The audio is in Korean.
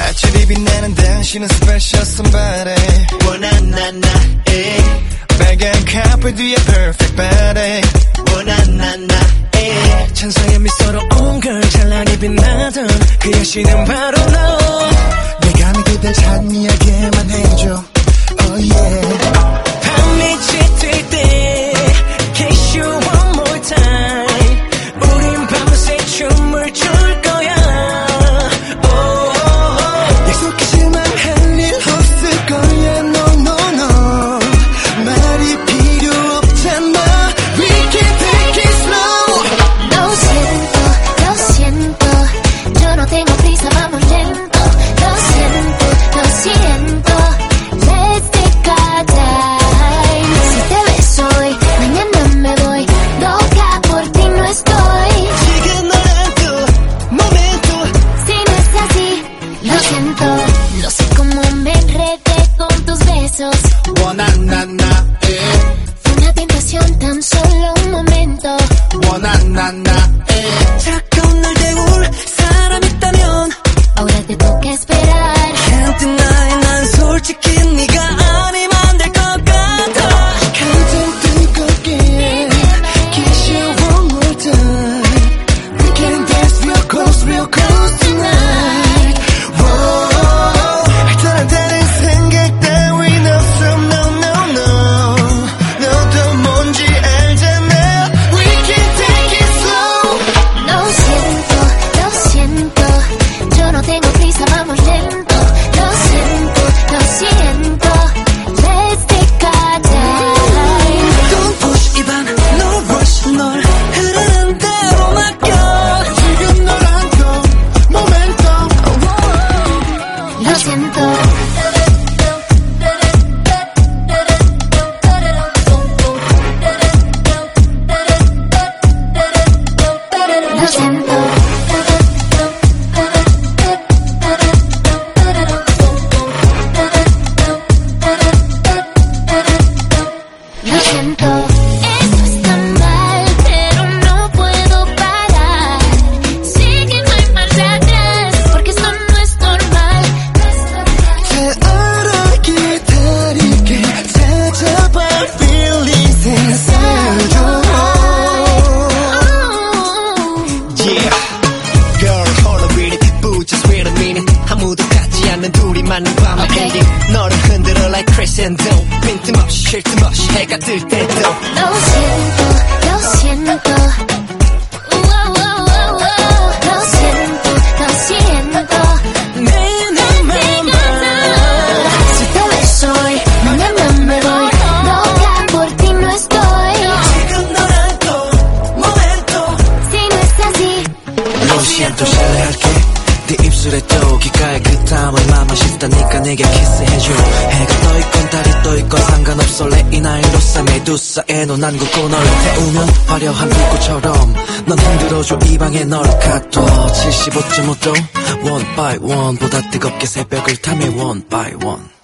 아침이 빛나는 당신은 스페셜 somebody. 원한 나나 빨간 카페 뒤에 perfect body. 원한 나나 에. 찬성의 미소로 온걸 찬란히 빛나던 그 여신은 바로 너. 내가 믿을 단 이야기 besos. 원한나나에 Fue una tentación, tan solo un momento. 원한나나에 자꾸 날 때울 사람 있다면 Ahora te toca esperar. 해가 뜰 때도 입술에 또 귓가에 그 땀을 맘만 씻다니까 내게 키스해줘. 해가 떠있건 달이 떠있건 상관없어. 레이 나이로서 메두사에 넌 안고 널 태우면 화려한 불꽃처럼 넌 흔들어줘. 이 방에 널 가둬. 75.5도 one by one 보다 뜨겁게 새벽을 탐해 one by one